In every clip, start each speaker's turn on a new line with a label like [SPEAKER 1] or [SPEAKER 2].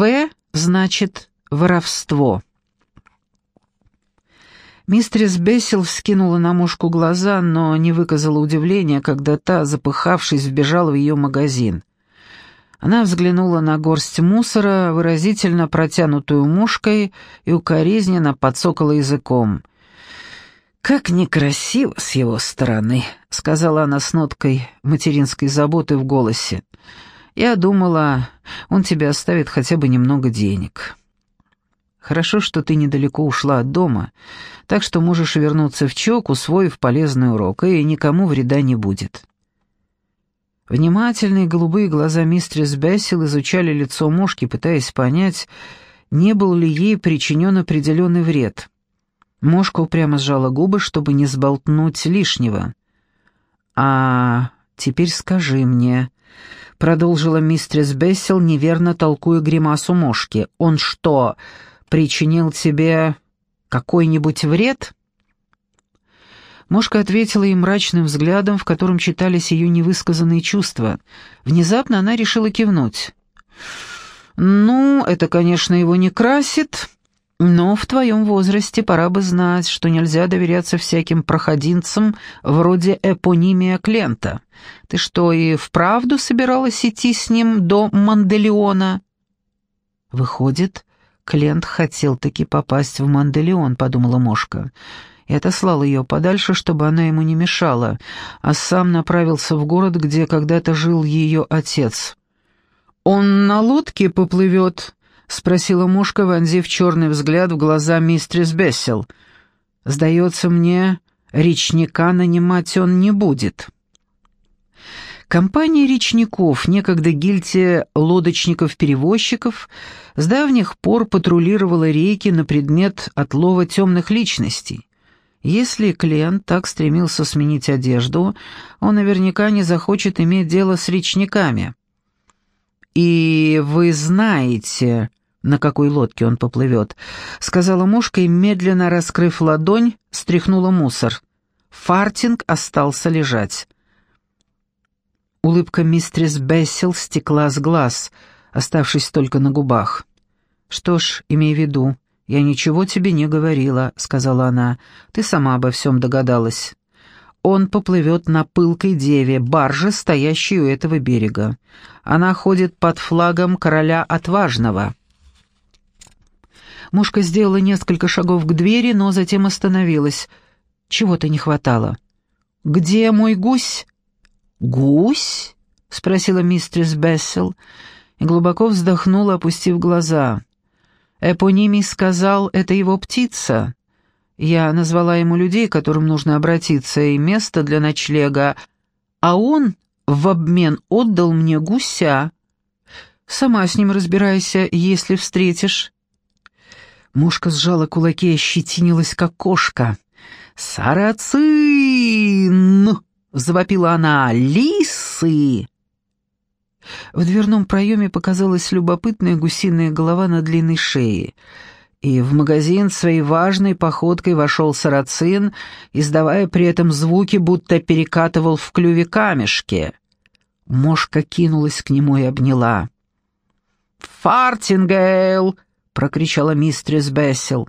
[SPEAKER 1] «В» значит «воровство». Мистрис Бессел вскинула на мушку глаза, но не выказала удивления, когда та, запыхавшись, вбежала в ее магазин. Она взглянула на горсть мусора, выразительно протянутую мушкой, и укоризненно подсокала языком. «Как некрасиво с его стороны», — сказала она с ноткой материнской заботы в голосе. «Я думала, он тебе оставит хотя бы немного денег». Хорошо, что ты недалеко ушла от дома, так что можешь вернуться в Чок, усвоив полезный урок, и никому вреда не будет». Внимательные голубые глаза мистерс Бессел изучали лицо мушки, пытаясь понять, не был ли ей причинен определенный вред. Мошка упрямо сжала губы, чтобы не сболтнуть лишнего. «А теперь скажи мне», — продолжила мистерс Бессел, неверно толкуя гримасу мошки, — «он что, причинил тебе какой-нибудь вред?» Мошка ответила ей мрачным взглядом, в котором читались ее невысказанные чувства. Внезапно она решила кивнуть. «Ну, это, конечно, его не красит, но в твоем возрасте пора бы знать, что нельзя доверяться всяким проходинцам вроде эпонимия Клента. Ты что, и вправду собиралась идти с ним до Манделеона?» «Выходит, Клент хотел таки попасть в Манделеон», — подумала Мошка. И отослал ее подальше, чтобы она ему не мешала, а сам направился в город, где когда-то жил ее отец. «Он на лодке поплывет?» — спросила Мошка, вонзив черный взгляд в глаза мистрис Бессел. «Сдается мне, речника нанимать он не будет». Компания речников, некогда гильдия лодочников-перевозчиков, с давних пор патрулировала реки на предмет отлова темных личностей. Если клиент так стремился сменить одежду, он наверняка не захочет иметь дело с речниками. «И вы знаете, на какой лодке он поплывет», — сказала мушка и, медленно раскрыв ладонь, стряхнула мусор. Фартинг остался лежать. Улыбка мистрис Бессел стекла с глаз, оставшись только на губах. «Что ж, имей в виду, я ничего тебе не говорила», — сказала она. «Ты сама обо всем догадалась. Он поплывет на пылкой деве, барже, стоящей у этого берега. Она ходит под флагом короля отважного». Мушка сделала несколько шагов к двери, но затем остановилась. Чего-то не хватало. «Где мой гусь?» «Гусь?» — спросила мистерс Бессел и глубоко вздохнула, опустив глаза. Эпонимий сказал, это его птица. Я назвала ему людей, которым нужно обратиться, и место для ночлега, а он в обмен отдал мне гуся. Сама с ним разбирайся, если встретишь. Мушка сжала кулаки и ощетинилась, как кошка. «Сарацин!» — завопила она. «Лисы!» В дверном проеме показалась любопытная гусиная голова на длинной шее, и в магазин своей важной походкой вошел сарацин, издавая при этом звуки, будто перекатывал в клюве камешки. Мошка кинулась к нему и обняла. «Фартингейл!» — прокричала мистрис Бессел.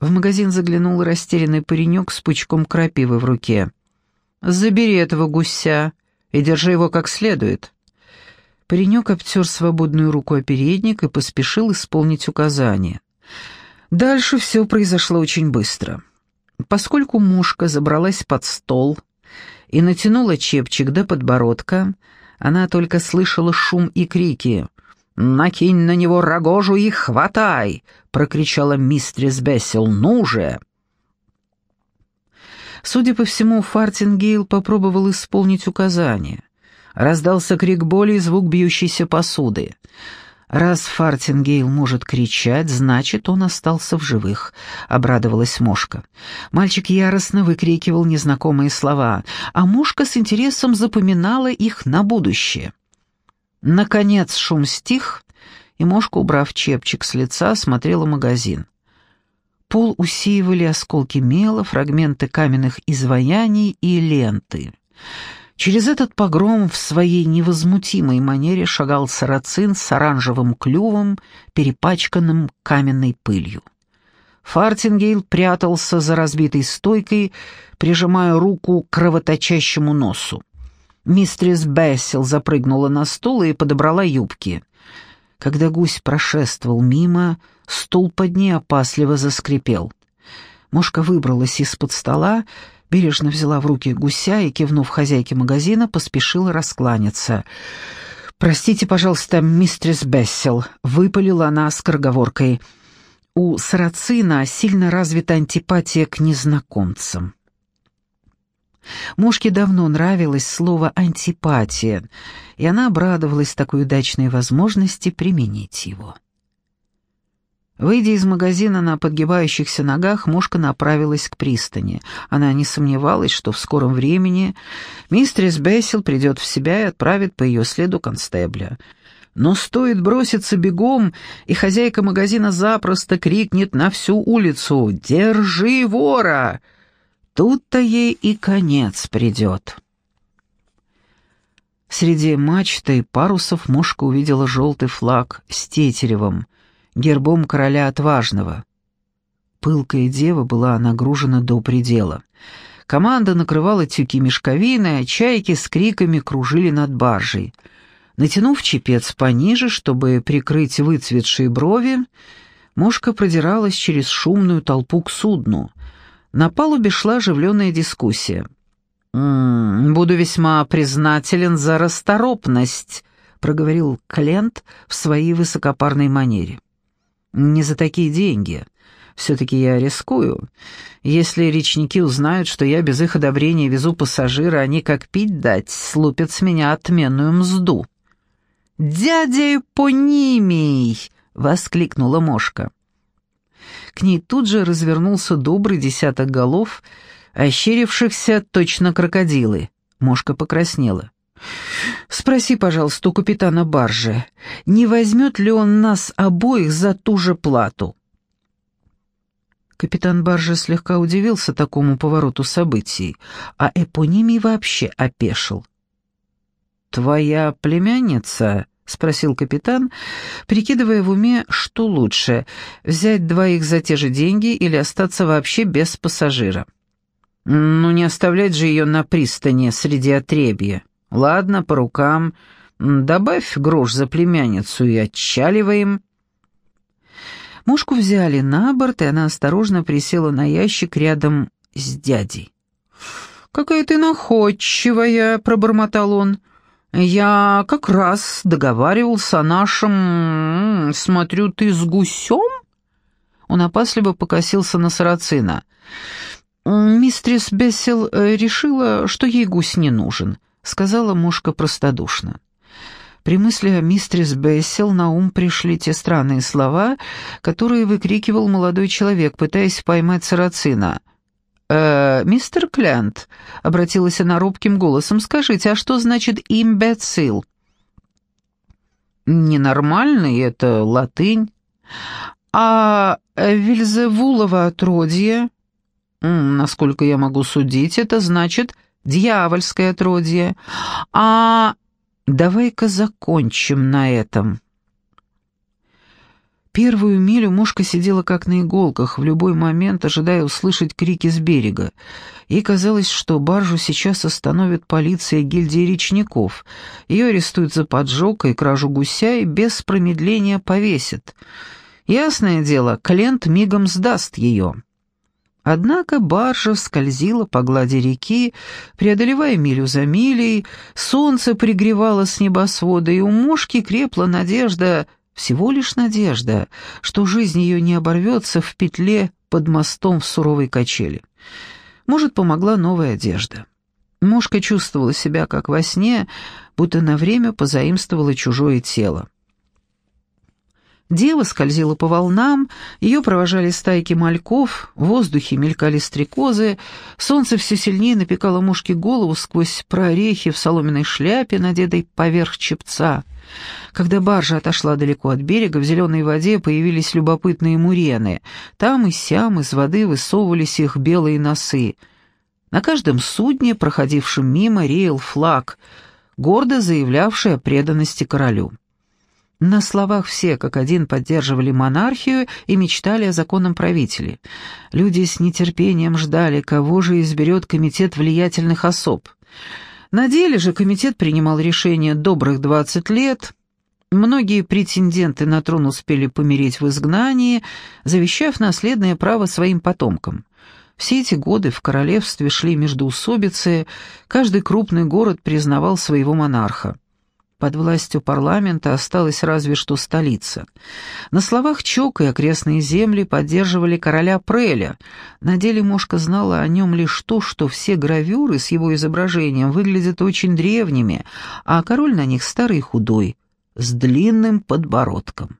[SPEAKER 1] В магазин заглянул растерянный паренек с пучком крапивы в руке. Забери этого гуся и держи его как следует». Паренек обтер свободную руку о передник и поспешил исполнить указание. Дальше все произошло очень быстро. Поскольку мушка забралась под стол и натянула чепчик до подбородка, она только слышала шум и крики. «Накинь на него рогожу и хватай!» — прокричала мистрис Бессел. «Ну же!» Судя по всему, Фартингейл попробовал исполнить указание. Раздался крик боли и звук бьющейся посуды. «Раз Фартингейл может кричать, значит, он остался в живых», — обрадовалась Мошка. Мальчик яростно выкрикивал незнакомые слова, а Мошка с интересом запоминала их на будущее. Наконец шум стих, и Мошка, убрав чепчик с лица, смотрела магазин. Пол усеивали осколки мела, фрагменты каменных изваяний и ленты. Через этот погром в своей невозмутимой манере шагал сарацин с оранжевым клювом, перепачканным каменной пылью. Фартингейл прятался за разбитой стойкой, прижимая руку к кровоточащему носу. Мистрис Бессел запрыгнула на стул и подобрала юбки. Когда гусь прошествовал мимо, стул под ней опасливо заскрипел. Мошка выбралась из-под стола, бережно взяла в руки гуся и, кивнув хозяйке магазина, поспешила раскланяться. «Простите, пожалуйста, мистрис Бессел», — выпалила она скороговоркой — у сарацина сильно развита антипатия к незнакомцам. Мушке давно нравилось слово «антипатия», и она обрадовалась такой удачной возможности применить его. Выйдя из магазина на подгибающихся ногах, Мушка направилась к пристани. Она не сомневалась, что в скором времени мистерис Бессел придет в себя и отправит по ее следу констебля — но стоит броситься бегом, и хозяйка магазина запросто крикнет на всю улицу «Держи вора!» Тут-то ей и конец придет. Среди мачты и парусов мушка увидела желтый флаг с тетеревом, гербом короля отважного. Пылкая дева была нагружена до предела. Команда накрывала тюки мешковины, а чайки с криками кружили над баржей — Натянув чепец пониже, чтобы прикрыть выцветшие брови, Мошка продиралась через шумную толпу к судну. На палубе шла оживленная дискуссия. «М -м, «Буду весьма признателен за расторопность», — проговорил Клент в своей высокопарной манере. «Не за такие деньги. Все-таки я рискую. Если речники узнают, что я без их одобрения везу пассажира, они как пить дать, слупят с меня отменную мзду». «Дядя Эпонимий!» — воскликнула Мошка. К ней тут же развернулся добрый десяток голов, ощерившихся точно крокодилы. Мошка покраснела. «Спроси, пожалуйста, у капитана баржи, не возьмет ли он нас обоих за ту же плату?» Капитан баржи слегка удивился такому повороту событий, а Эпонимий вообще опешил. «Твоя племянница?» — спросил капитан, прикидывая в уме, что лучше — взять двоих за те же деньги или остаться вообще без пассажира. «Ну, не оставлять же ее на пристани среди отребья. Ладно, по рукам. Добавь грош за племянницу и отчаливаем». Мушку взяли на борт, и она осторожно присела на ящик рядом с дядей. «Какая ты находчивая!» — пробормотал он. «Я как раз договаривался о нашем... Смотрю, ты с гусем?» Он опасливо покосился на сарацина. «Мистрис Бессел э, решила, что ей гусь не нужен», — сказала мушка простодушно. При мысли о мистрис Бессел на ум пришли те странные слова, которые выкрикивал молодой человек, пытаясь поймать сарацина — «Э, «Мистер Клянт», — обратилась она робким голосом, — «скажите, а что значит «имбецил»?» «Ненормальный — это латынь». «А Вильзевулово отродье?» «Насколько я могу судить, это значит дьявольское отродье». «А давай-ка закончим на этом». Первую милю мушка сидела как на иголках, в любой момент ожидая услышать крики с берега. Ей казалось, что баржу сейчас остановит полиция гильдии речников. Ее арестуют за поджог и кражу гуся и без промедления повесят. Ясное дело, Клент мигом сдаст ее. Однако баржа скользила по глади реки, преодолевая милю за милей, солнце пригревало с небосвода, и у мушки крепла надежда — всего лишь надежда, что жизнь ее не оборвется в петле под мостом в суровой качели. Может, помогла новая одежда. Мушка чувствовала себя как во сне, будто на время позаимствовала чужое тело. Дева скользила по волнам, ее провожали стайки мальков, в воздухе мелькали стрекозы, солнце все сильнее напекало мушке голову сквозь прорехи в соломенной шляпе, надетой поверх чепца. Когда баржа отошла далеко от берега, в зеленой воде появились любопытные мурены. Там и сям из воды высовывались их белые носы. На каждом судне, проходившем мимо, реял флаг, гордо заявлявший о преданности королю. На словах все, как один, поддерживали монархию и мечтали о законном правителе. Люди с нетерпением ждали, кого же изберет комитет влиятельных особ. На деле же комитет принимал решение добрых 20 лет. Многие претенденты на трон успели помереть в изгнании, завещав наследное право своим потомкам. Все эти годы в королевстве шли междоусобицы, каждый крупный город признавал своего монарха. Под властью парламента осталась разве что столица. На словах Чок и окрестные земли поддерживали короля Преля. На деле Мошка знала о нем лишь то, что все гравюры с его изображением выглядят очень древними, а король на них старый и худой, с длинным подбородком.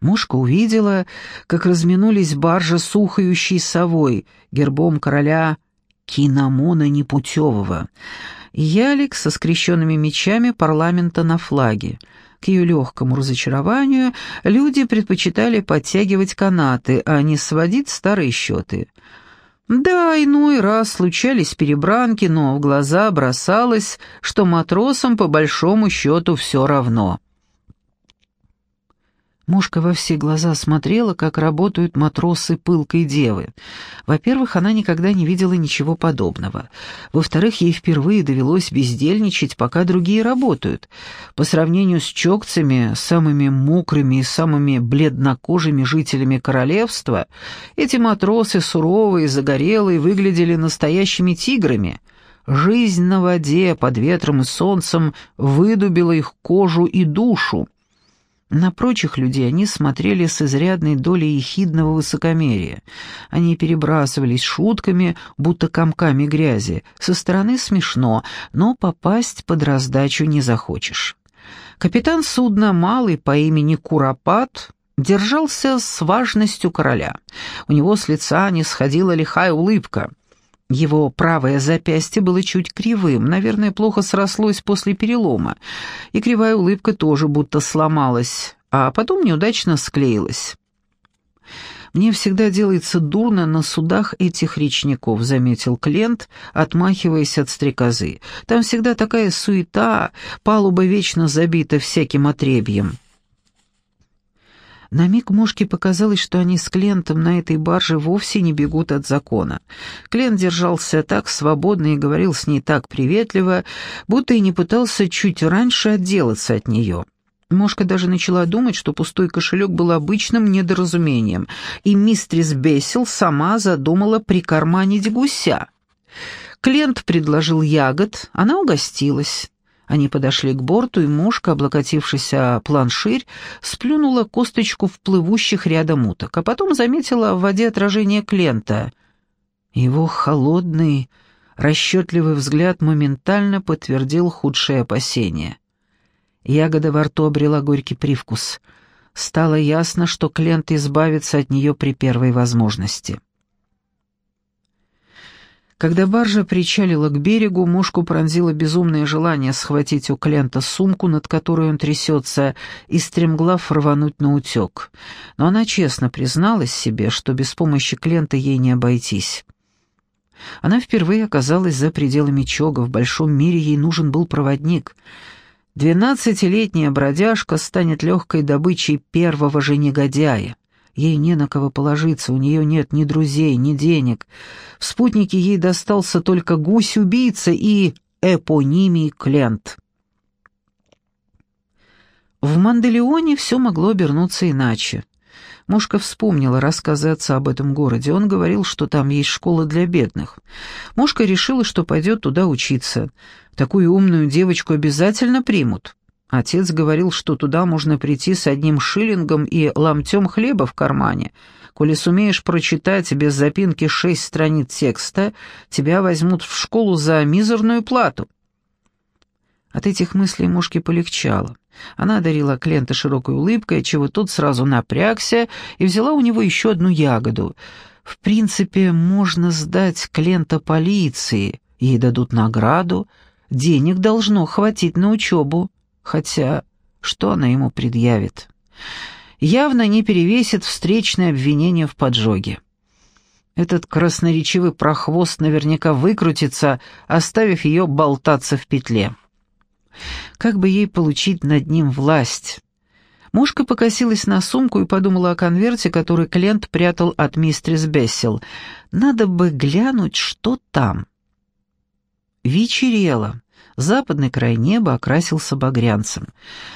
[SPEAKER 1] Мушка увидела, как разминулись баржи с ухающей совой, гербом короля Кинамона Непутевого — ялик со скрещенными мечами парламента на флаге. К ее легкому разочарованию люди предпочитали подтягивать канаты, а не сводить старые счеты. Да, иной раз случались перебранки, но в глаза бросалось, что матросам по большому счету все равно. Мушка во все глаза смотрела, как работают матросы пылкой девы. Во-первых, она никогда не видела ничего подобного. Во-вторых, ей впервые довелось бездельничать, пока другие работают. По сравнению с чокцами, самыми мокрыми и самыми бледнокожими жителями королевства, эти матросы, суровые, загорелые, выглядели настоящими тиграми. Жизнь на воде, под ветром и солнцем выдубила их кожу и душу. На прочих людей они смотрели с изрядной долей ехидного высокомерия. Они перебрасывались шутками, будто комками грязи. Со стороны смешно, но попасть под раздачу не захочешь. Капитан судна, малый по имени Куропат, держался с важностью короля. У него с лица не сходила лихая улыбка. Его правое запястье было чуть кривым, наверное, плохо срослось после перелома, и кривая улыбка тоже будто сломалась, а потом неудачно склеилась. «Мне всегда делается дурно на судах этих речников», — заметил Клент, отмахиваясь от стрекозы. «Там всегда такая суета, палуба вечно забита всяким отребьем». На миг Мушке показалось, что они с Клентом на этой барже вовсе не бегут от закона. Клент держался так свободно и говорил с ней так приветливо, будто и не пытался чуть раньше отделаться от нее. Мошка даже начала думать, что пустой кошелек был обычным недоразумением, и мистрис Бесил сама задумала прикарманить гуся. Клент предложил ягод, она угостилась. Они подошли к борту, и мушка, облокотившись о планширь, сплюнула косточку в плывущих рядом уток, а потом заметила в воде отражение Клента. Его холодный, расчетливый взгляд моментально подтвердил худшие опасения. Ягода во рту обрела горький привкус. Стало ясно, что Клент избавится от нее при первой возможности. Когда баржа причалила к берегу, мушку пронзило безумное желание схватить у Клента сумку, над которой он трясется, и стремглав рвануть на утек. Но она честно призналась себе, что без помощи Клента ей не обойтись. Она впервые оказалась за пределами Чога, в большом мире ей нужен был проводник. Двенадцатилетняя бродяжка станет легкой добычей первого же негодяя. Ей не на кого положиться, у нее нет ни друзей, ни денег. В спутнике ей достался только гусь-убийца и эпонимий Клент. В Манделеоне все могло обернуться иначе. Мушка вспомнила рассказы отца об этом городе. Он говорил, что там есть школа для бедных. Мушка решила, что пойдет туда учиться. Такую умную девочку обязательно примут. Отец говорил, что туда можно прийти с одним шиллингом и ломтем хлеба в кармане. Коли сумеешь прочитать без запинки шесть страниц текста, тебя возьмут в школу за мизерную плату. От этих мыслей мушке полегчало. Она одарила Клента широкой улыбкой, чего тот сразу напрягся и взяла у него еще одну ягоду. В принципе, можно сдать Клента полиции, ей дадут награду, денег должно хватить на учебу. Хотя, что она ему предъявит? Явно не перевесит встречное обвинение в поджоге. Этот красноречивый прохвост наверняка выкрутится, оставив ее болтаться в петле. Как бы ей получить над ним власть? Мушка покосилась на сумку и подумала о конверте, который Клент прятал от мистерс Бессел. Надо бы глянуть, что там. Вечерело. Западный край неба окрасился багрянцем.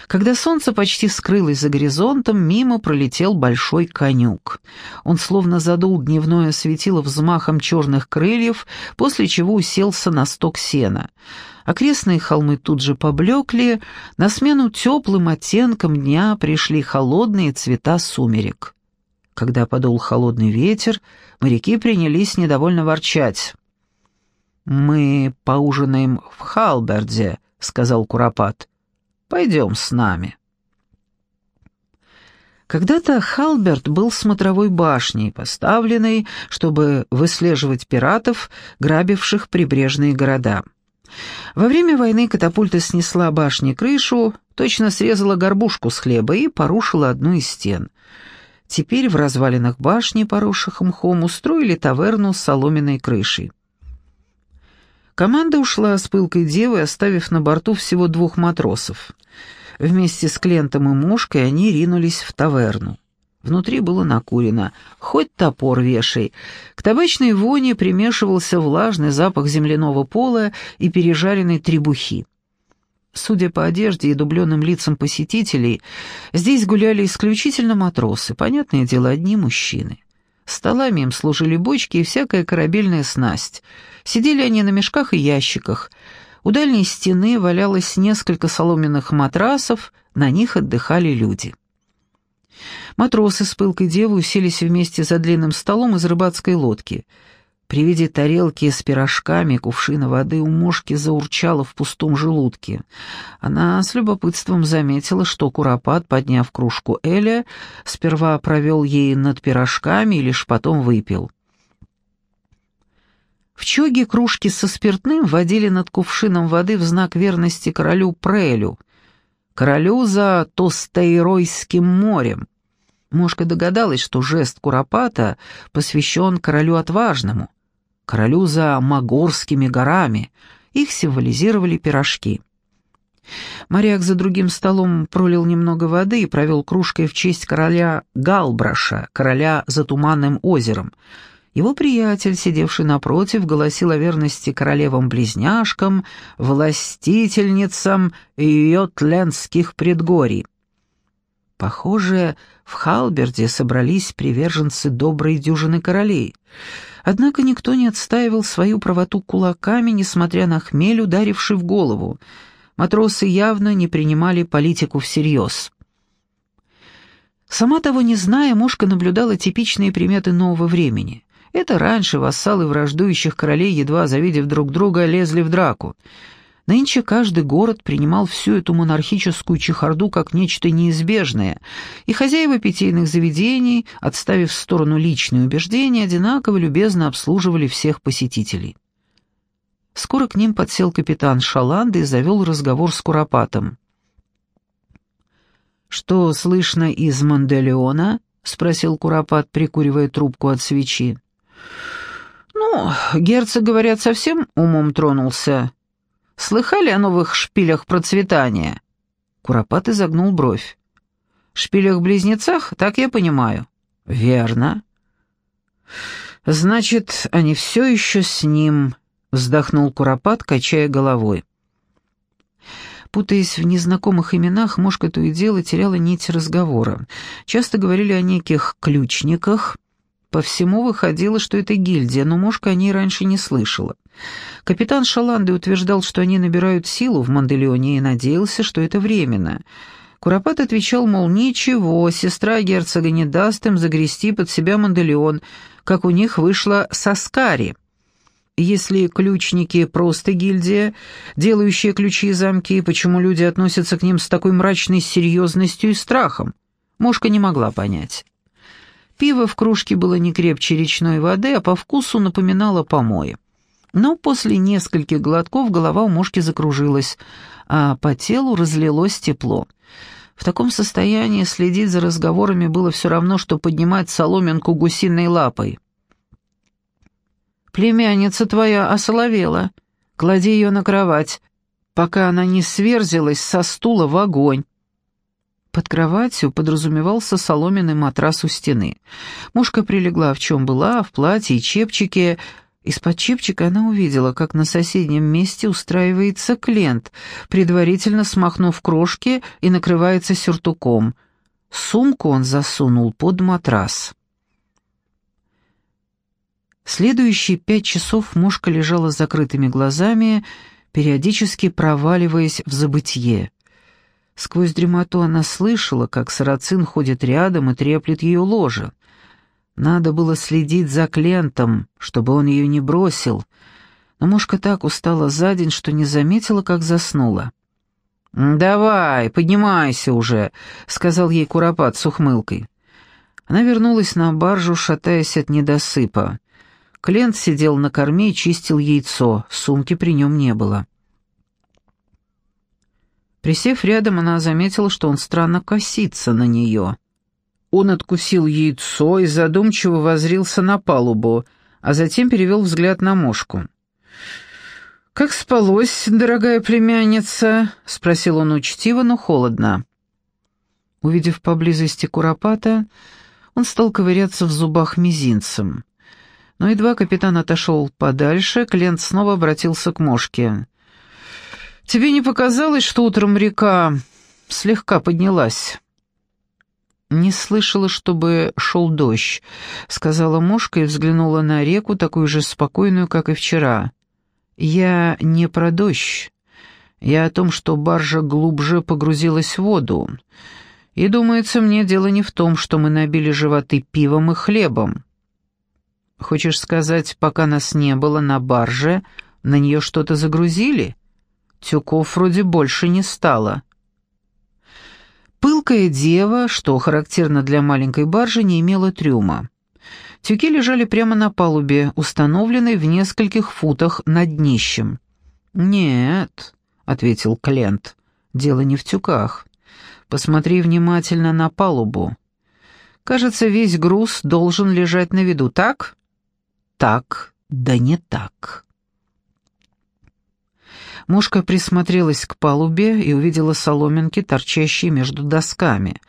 [SPEAKER 1] Когда солнце почти скрылось за горизонтом, мимо пролетел большой конюк. Он словно задул дневное светило взмахом черных крыльев, после чего уселся на сток сена. Окрестные холмы тут же поблекли, на смену теплым оттенкам дня пришли холодные цвета сумерек. Когда подул холодный ветер, моряки принялись недовольно ворчать. «Мы поужинаем в Халберде», — сказал Куропат. «Пойдем с нами». Когда-то Халберт был смотровой башней, поставленной, чтобы выслеживать пиратов, грабивших прибрежные города. Во время войны катапульта снесла башне крышу, точно срезала горбушку с хлеба и порушила одну из стен. Теперь в развалинах башни, поросших мхом, устроили таверну с соломенной крышей. Команда ушла с пылкой девы, оставив на борту всего двух матросов. Вместе с Клентом и Мушкой они ринулись в таверну. Внутри было накурено, хоть топор вешай. К табачной воне примешивался влажный запах земляного пола и пережаренной требухи. Судя по одежде и дубленным лицам посетителей, здесь гуляли исключительно матросы, понятное дело, одни мужчины. Столами им служили бочки и всякая корабельная снасть. Сидели они на мешках и ящиках. У дальней стены валялось несколько соломенных матрасов, на них отдыхали люди. Матросы с пылкой девы уселись вместе за длинным столом из рыбацкой лодки — при виде тарелки с пирожками, кувшина воды у мушки заурчала в пустом желудке. Она с любопытством заметила, что Куропат, подняв кружку Эля, сперва провел ей над пирожками и лишь потом выпил. В чоге кружки со спиртным водили над кувшином воды в знак верности королю Прелю, королю за Тостейройским морем. Мошка догадалась, что жест Куропата посвящен королю отважному — королю за Магорскими горами. Их символизировали пирожки. Моряк за другим столом пролил немного воды и провел кружкой в честь короля Галбраша, короля за Туманным озером. Его приятель, сидевший напротив, голосил о верности королевам-близняшкам, властительницам йотлендских предгорий. Похоже, в Халберде собрались приверженцы доброй дюжины королей — Однако никто не отстаивал свою правоту кулаками, несмотря на хмель, ударивший в голову. Матросы явно не принимали политику всерьез. Сама того не зная, Мушка наблюдала типичные приметы нового времени. Это раньше вассалы враждующих королей, едва завидев друг друга, лезли в драку. Нынче каждый город принимал всю эту монархическую чехарду как нечто неизбежное, и хозяева питейных заведений, отставив в сторону личные убеждения, одинаково любезно обслуживали всех посетителей. Скоро к ним подсел капитан Шаланды и завел разговор с Куропатом. «Что слышно из Манделеона?» — спросил Куропат, прикуривая трубку от свечи. «Ну, герцог, говорят, совсем умом тронулся. Слыхали о новых шпилях процветания?» Куропат изогнул бровь. «Шпилях-близнецах, так я понимаю?» «Верно». «Значит, они все еще с ним», — вздохнул Куропат, качая головой. Путаясь в незнакомых именах, Мошка то и дело теряла нить разговора. Часто говорили о неких ключниках. По всему выходило, что это гильдия, но Мошка о ней раньше не слышала. Капитан Шаланды утверждал, что они набирают силу в Манделеоне и надеялся, что это временно. Куропат отвечал, мол, ничего, сестра герцога не даст им загрести под себя Манделеон, как у них вышло с Аскари. Если ключники просто гильдия, делающие ключи и замки, почему люди относятся к ним с такой мрачной серьезностью и страхом? Мошка не могла понять. Пиво в кружке было не крепче речной воды, а по вкусу напоминало помои. Но после нескольких глотков голова у мушки закружилась, а по телу разлилось тепло. В таком состоянии следить за разговорами было все равно, что поднимать соломинку гусиной лапой. Племянница твоя осоловела. Клади ее на кровать, пока она не сверзилась со стула в огонь». Под кроватью подразумевался соломенный матрас у стены. Мушка прилегла в чем была, в платье и чепчике. Из-под чепчика она увидела, как на соседнем месте устраивается Клент, предварительно смахнув крошки и накрывается сюртуком. Сумку он засунул под матрас. Следующие пять часов Мушка лежала с закрытыми глазами, периодически проваливаясь в забытье. Сквозь дремоту она слышала, как сарацин ходит рядом и треплет ее ложе. Надо было следить за Клентом, чтобы он ее не бросил, но мушка так устала за день, что не заметила, как заснула. «Давай, поднимайся уже», — сказал ей Куропат с ухмылкой. Она вернулась на баржу, шатаясь от недосыпа. Клент сидел на корме и чистил яйцо, сумки при нем не было. Присев рядом, она заметила, что он странно косится на нее. Он откусил яйцо и задумчиво возрился на палубу, а затем перевел взгляд на мошку. «Как спалось, дорогая племянница?» — спросил он учтиво, но холодно. Увидев поблизости куропата, он стал ковыряться в зубах мизинцем. Но едва капитан отошел подальше, Клент снова обратился к мошке. Тебе не показалось, что утром река слегка поднялась?» «Не слышала, чтобы шел дождь», — сказала мушка и взглянула на реку, такую же спокойную, как и вчера. «Я не про дождь. Я о том, что баржа глубже погрузилась в воду. И, думается, мне дело не в том, что мы набили животы пивом и хлебом. Хочешь сказать, пока нас не было на барже, на нее что-то загрузили?» Тюков вроде больше не стало. Пылкая дева, что характерно для маленькой баржи, не имела трюма. Тюки лежали прямо на палубе, установленной в нескольких футах над днищем. «Нет», — ответил Клент, — «дело не в тюках. Посмотри внимательно на палубу. Кажется, весь груз должен лежать на виду, так?» «Так, да не так». Мушка присмотрелась к палубе и увидела соломинки, торчащие между досками.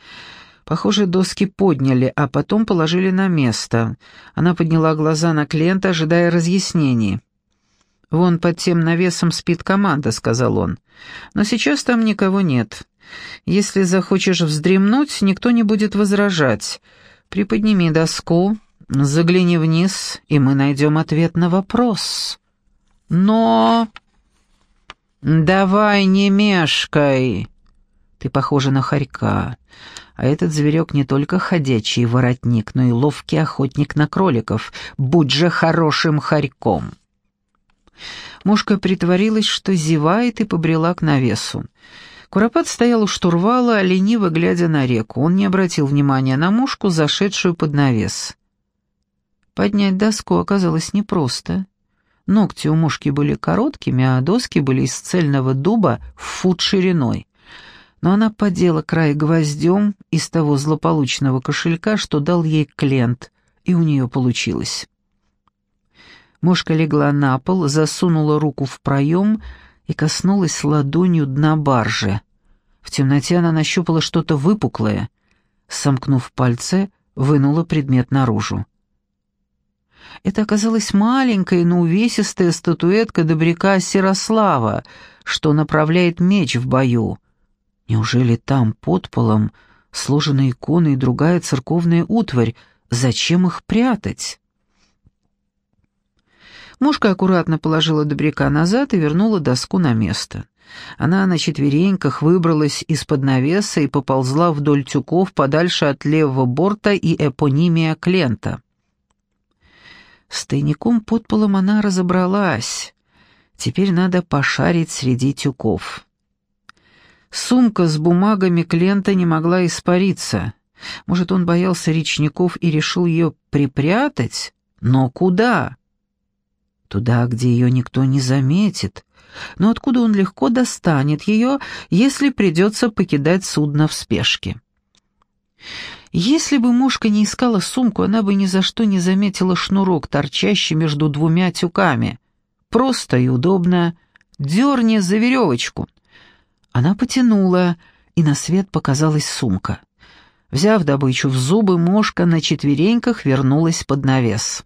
[SPEAKER 1] Похоже, доски подняли, а потом положили на место. Она подняла глаза на клиента, ожидая разъяснений. «Вон под тем навесом спит команда», — сказал он. «Но сейчас там никого нет. Если захочешь вздремнуть, никто не будет возражать. Приподними доску, загляни вниз, и мы найдем ответ на вопрос». «Но...» «Давай, не мешкай!» Ты похожа на хорька, а этот зверек не только ходячий воротник, но и ловкий охотник на кроликов. Будь же хорошим хорьком!» Мушка притворилась, что зевает, и побрела к навесу. Куропат стоял у штурвала, лениво глядя на реку. Он не обратил внимания на мушку, зашедшую под навес. Поднять доску оказалось непросто. Ногти у мушки были короткими, а доски были из цельного дуба в фут шириной. Но она подела край гвоздем из того злополучного кошелька, что дал ей Клент, и у нее получилось. Мушка легла на пол, засунула руку в проем и коснулась ладонью дна баржи. В темноте она нащупала что-то выпуклое. Сомкнув пальцы, вынула предмет наружу. Это оказалась маленькая, но увесистая статуэтка добряка Серослава, что направляет меч в бою. Неужели там, под полом, сложены иконы и другая церковная утварь? Зачем их прятать? Мушка аккуратно положила добряка назад и вернула доску на место. Она на четвереньках выбралась из-под навеса и поползла вдоль тюков подальше от левого борта и эпонимия Клента. С тайником под полом она разобралась. Теперь надо пошарить среди тюков. Сумка с бумагами Клента не могла испариться. Может, он боялся речников и решил ее припрятать? Но куда? Туда, где ее никто не заметит. Но откуда он легко достанет ее, если придется покидать судно в спешке? Если бы мушка не искала сумку, она бы ни за что не заметила шнурок, торчащий между двумя тюками. Просто и удобно. Дерни за веревочку. Она потянула, и на свет показалась сумка. Взяв добычу в зубы, мошка на четвереньках вернулась под навес.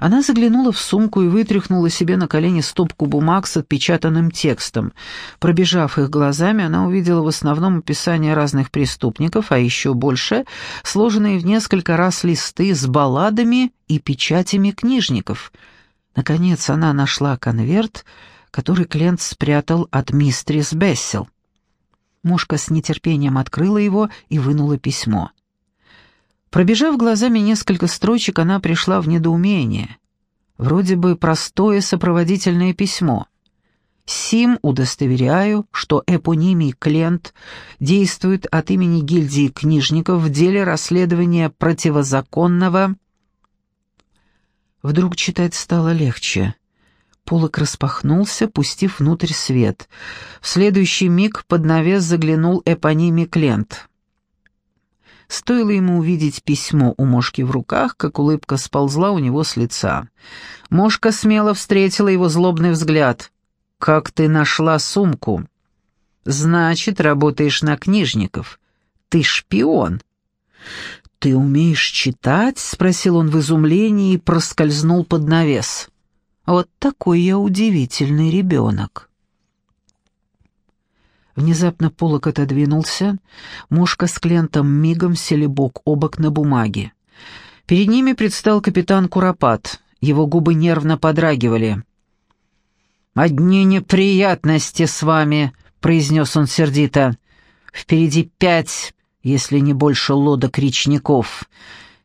[SPEAKER 1] Она заглянула в сумку и вытряхнула себе на колени стопку бумаг с отпечатанным текстом. Пробежав их глазами, она увидела в основном описание разных преступников, а еще больше — сложенные в несколько раз листы с балладами и печатями книжников. Наконец она нашла конверт, который Клент спрятал от мистрис Бессел. Мушка с нетерпением открыла его и вынула письмо. Пробежав глазами несколько строчек, она пришла в недоумение. Вроде бы простое сопроводительное письмо. Сим удостоверяю, что эпонимий Клент действует от имени гильдии книжников в деле расследования противозаконного... Вдруг читать стало легче. Полок распахнулся, пустив внутрь свет. В следующий миг под навес заглянул эпонимий Клент. Стоило ему увидеть письмо у Мошки в руках, как улыбка сползла у него с лица. Мошка смело встретила его злобный взгляд. «Как ты нашла сумку?» «Значит, работаешь на книжников. Ты шпион». «Ты умеешь читать?» — спросил он в изумлении и проскользнул под навес. «Вот такой я удивительный ребенок». Внезапно полок отодвинулся, мушка с Клентом мигом сели бок о бок на бумаге. Перед ними предстал капитан Куропат, его губы нервно подрагивали. «Одни неприятности с вами», — произнес он сердито. «Впереди пять, если не больше лодок речников.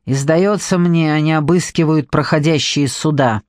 [SPEAKER 1] И, сдается мне, они обыскивают проходящие суда».